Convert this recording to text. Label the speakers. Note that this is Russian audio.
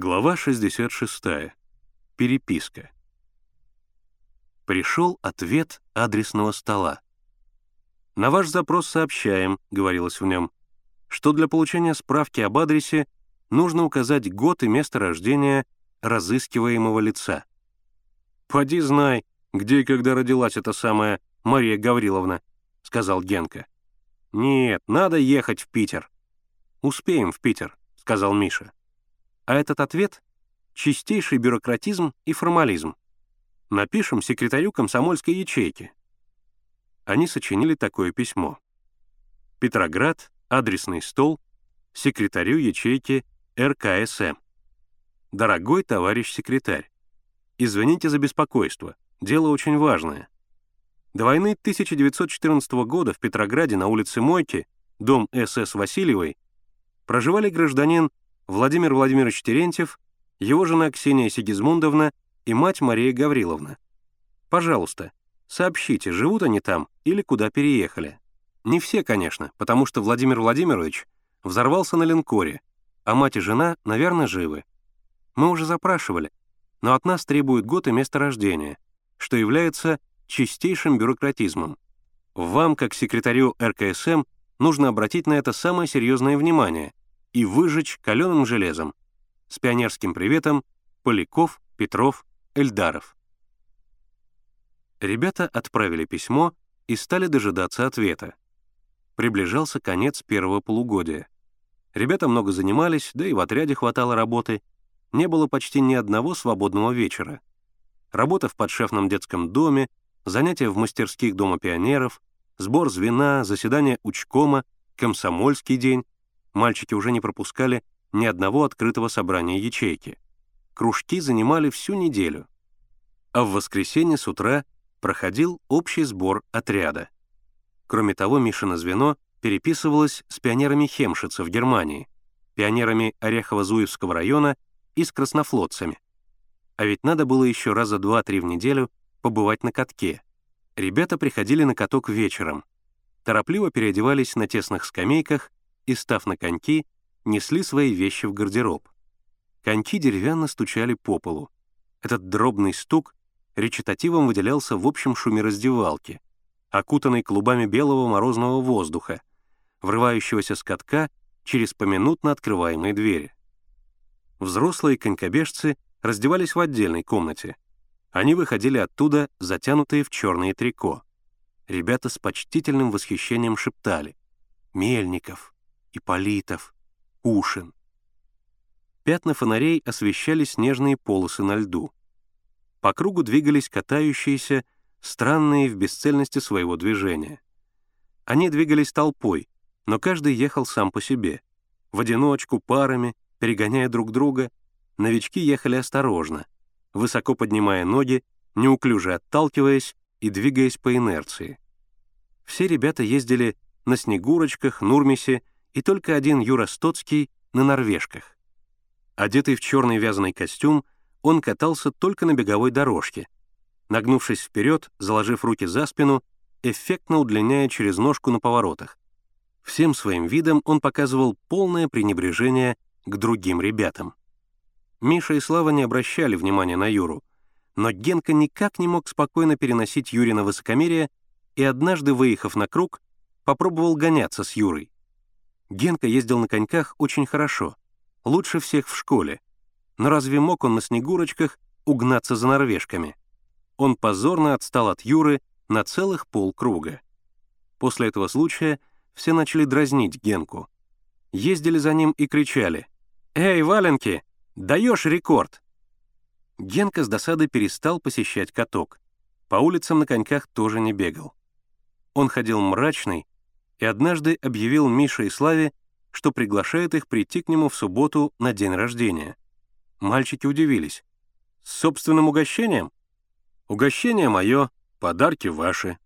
Speaker 1: Глава 66. Переписка. Пришел ответ адресного стола. «На ваш запрос сообщаем», — говорилось в нем, что для получения справки об адресе нужно указать год и место рождения разыскиваемого лица. «Поди знай, где и когда родилась эта самая Мария Гавриловна», — сказал Генка. «Нет, надо ехать в Питер». «Успеем в Питер», — сказал Миша. А этот ответ — чистейший бюрократизм и формализм. Напишем секретарю комсомольской ячейки. Они сочинили такое письмо. Петроград, адресный стол, секретарю ячейки РКСМ. Дорогой товарищ секретарь, извините за беспокойство, дело очень важное. До войны 1914 года в Петрограде на улице Мойки, дом СС Васильевой, проживали гражданин Владимир Владимирович Терентьев, его жена Ксения Сигизмундовна и мать Мария Гавриловна. Пожалуйста, сообщите, живут они там или куда переехали. Не все, конечно, потому что Владимир Владимирович взорвался на линкоре, а мать и жена, наверное, живы. Мы уже запрашивали, но от нас требуют год и место рождения, что является чистейшим бюрократизмом. Вам, как секретарю РКСМ, нужно обратить на это самое серьезное внимание и выжечь каленым железом. С пионерским приветом Поляков, Петров, Эльдаров. Ребята отправили письмо и стали дожидаться ответа. Приближался конец первого полугодия. Ребята много занимались, да и в отряде хватало работы. Не было почти ни одного свободного вечера. Работа в подшефном детском доме, занятия в мастерских Дома пионеров, сбор звена, заседание учкома, комсомольский день, мальчики уже не пропускали ни одного открытого собрания ячейки. Кружки занимали всю неделю. А в воскресенье с утра проходил общий сбор отряда. Кроме того, Мишина звено переписывалось с пионерами Хемшица в Германии, пионерами Орехово-Зуевского района и с краснофлотцами. А ведь надо было еще раза два-три в неделю побывать на катке. Ребята приходили на каток вечером, торопливо переодевались на тесных скамейках и, став на коньки, несли свои вещи в гардероб. Коньки деревянно стучали по полу. Этот дробный стук речитативом выделялся в общем шуме раздевалки, окутанной клубами белого морозного воздуха, врывающегося с катка через поминутно открываемые двери. Взрослые конькобежцы раздевались в отдельной комнате. Они выходили оттуда, затянутые в черные трико. Ребята с почтительным восхищением шептали «Мельников! Иполитов, Ушин. Пятна фонарей освещали снежные полосы на льду. По кругу двигались катающиеся, странные в бесцельности своего движения. Они двигались толпой, но каждый ехал сам по себе. В одиночку, парами, перегоняя друг друга, новички ехали осторожно, высоко поднимая ноги, неуклюже отталкиваясь и двигаясь по инерции. Все ребята ездили на Снегурочках, Нурмисе и только один Юра Стоцкий на норвежках. Одетый в черный вязаный костюм, он катался только на беговой дорожке. Нагнувшись вперед, заложив руки за спину, эффектно удлиняя через ножку на поворотах. Всем своим видом он показывал полное пренебрежение к другим ребятам. Миша и Слава не обращали внимания на Юру, но Генка никак не мог спокойно переносить Юрина высокомерие и однажды, выехав на круг, попробовал гоняться с Юрой. Генка ездил на коньках очень хорошо, лучше всех в школе. Но разве мог он на снегурочках угнаться за норвежками? Он позорно отстал от Юры на целых полкруга. После этого случая все начали дразнить Генку. Ездили за ним и кричали «Эй, валенки, даешь рекорд!» Генка с досады перестал посещать каток. По улицам на коньках тоже не бегал. Он ходил мрачный, и однажды объявил Мише и Славе, что приглашает их прийти к нему в субботу на день рождения. Мальчики удивились. «С собственным угощением?» «Угощение мое, подарки ваши»,